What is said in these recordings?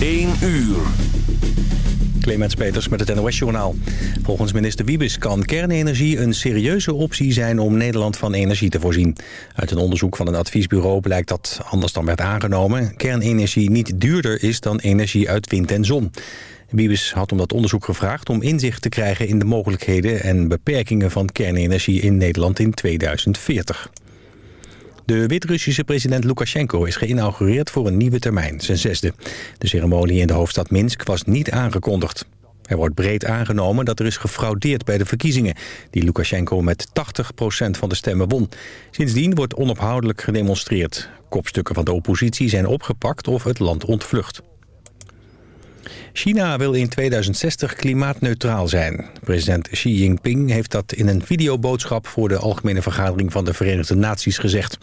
1 uur. Clemens Peters met het NOS-journaal. Volgens minister Wiebes kan kernenergie een serieuze optie zijn om Nederland van energie te voorzien. Uit een onderzoek van een adviesbureau blijkt dat, anders dan werd aangenomen, kernenergie niet duurder is dan energie uit wind en zon. Wiebes had om dat onderzoek gevraagd om inzicht te krijgen in de mogelijkheden en beperkingen van kernenergie in Nederland in 2040. De Wit-Russische president Lukashenko is geïnaugureerd voor een nieuwe termijn, zijn zesde. De ceremonie in de hoofdstad Minsk was niet aangekondigd. Er wordt breed aangenomen dat er is gefraudeerd bij de verkiezingen... die Lukashenko met 80% van de stemmen won. Sindsdien wordt onophoudelijk gedemonstreerd. Kopstukken van de oppositie zijn opgepakt of het land ontvlucht. China wil in 2060 klimaatneutraal zijn. President Xi Jinping heeft dat in een videoboodschap... voor de Algemene Vergadering van de Verenigde Naties gezegd.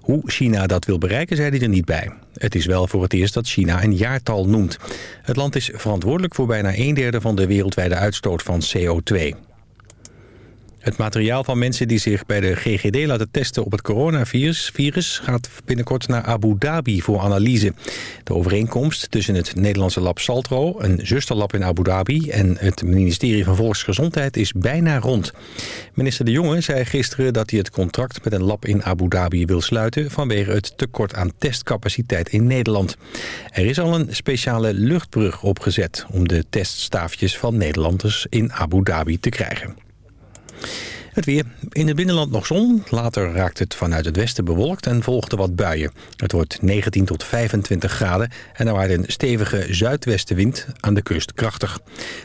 Hoe China dat wil bereiken, zei hij er niet bij. Het is wel voor het eerst dat China een jaartal noemt. Het land is verantwoordelijk voor bijna een derde van de wereldwijde uitstoot van CO2. Het materiaal van mensen die zich bij de GGD laten testen op het coronavirus virus gaat binnenkort naar Abu Dhabi voor analyse. De overeenkomst tussen het Nederlandse lab Saltro, een zusterlab in Abu Dhabi en het ministerie van Volksgezondheid is bijna rond. Minister De Jonge zei gisteren dat hij het contract met een lab in Abu Dhabi wil sluiten vanwege het tekort aan testcapaciteit in Nederland. Er is al een speciale luchtbrug opgezet om de teststaafjes van Nederlanders in Abu Dhabi te krijgen. Het weer. In het binnenland nog zon. Later raakt het vanuit het westen bewolkt en volgt er wat buien. Het wordt 19 tot 25 graden en er waait een stevige zuidwestenwind aan de kust krachtig.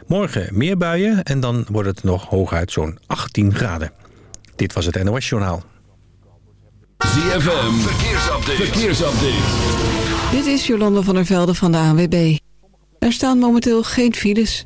Morgen meer buien en dan wordt het nog hooguit zo'n 18 graden. Dit was het NOS Journaal. ZFM. Verkeersupdate. Verkeersupdate. Dit is Jolande van der Velde van de ANWB. Er staan momenteel geen files.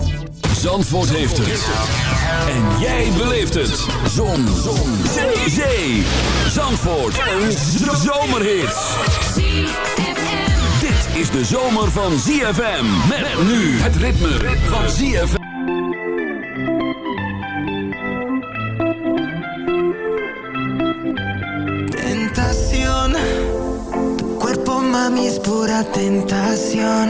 Zandvoort heeft het. En jij beleeft het. Zon. Zon. Zee. Zee. Zandvoort. Een zomerhit. Dit is de zomer van ZFM. Met nu het ritme van ZFM. Tentación, tu cuerpo mami es pura tentación.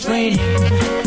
training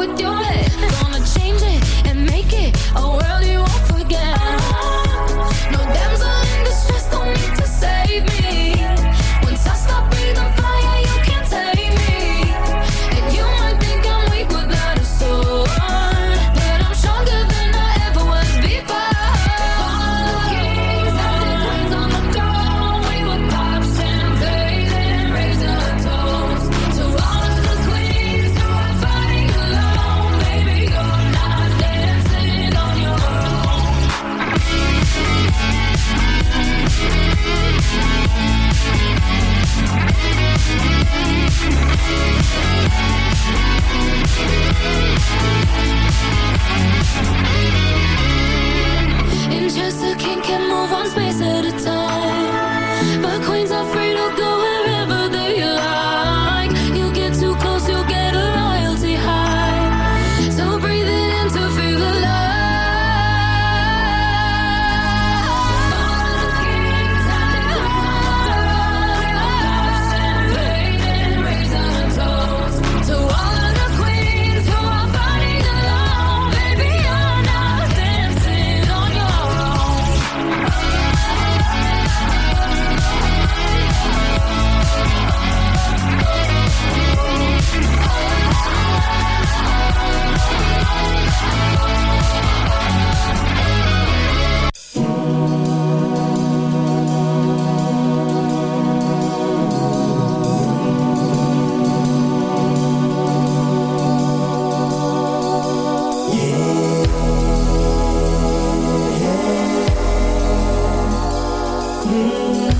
with your head Mm-hmm.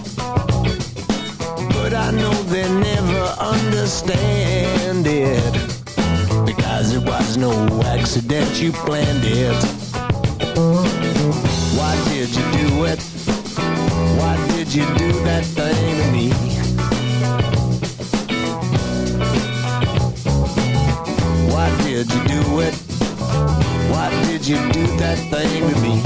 Understand it. Because it was no accident, you planned it. Why did you do it? Why did you do that thing to me? Why did you do it? Why did you do that thing to me?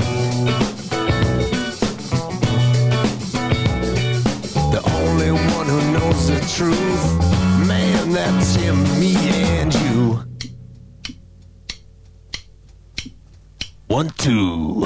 The only one who knows the truth. Man, that's him, me and you. One, two.